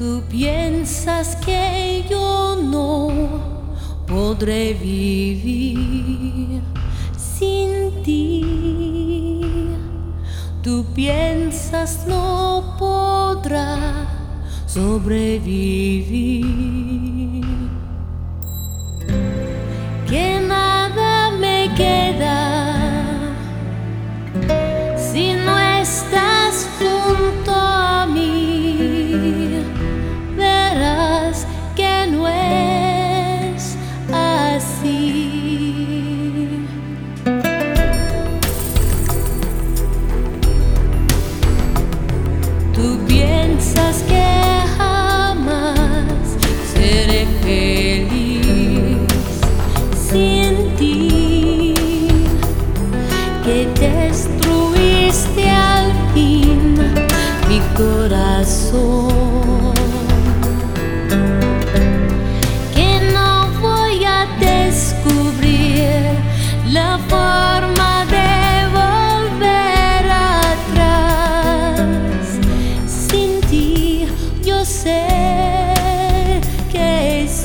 Tú piensas que yo no podré vivir sin ti. Tú piensas no podrá sobrevivir.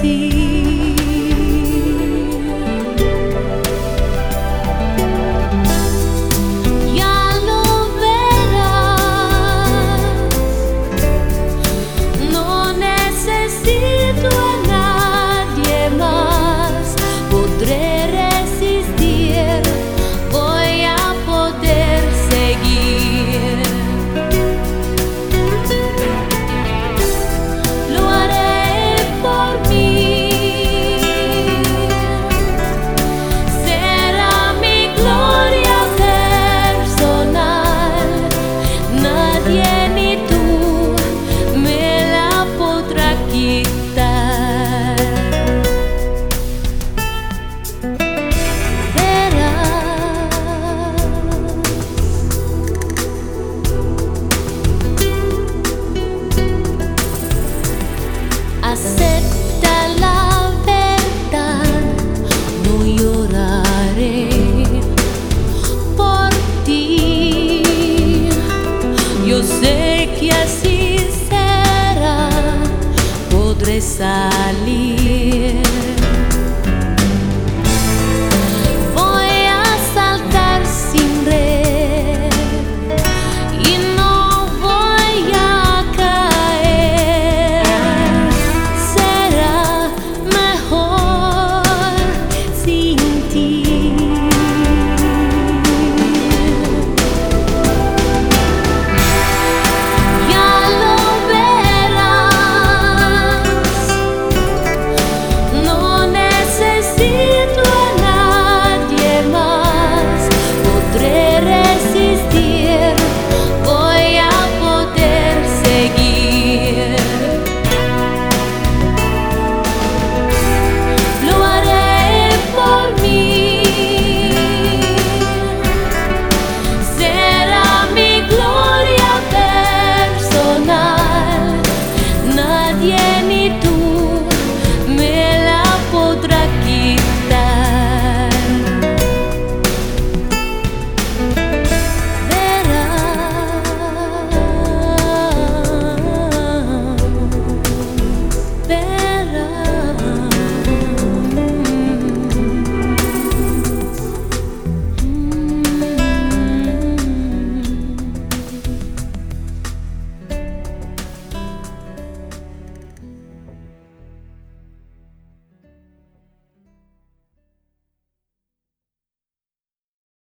see. side.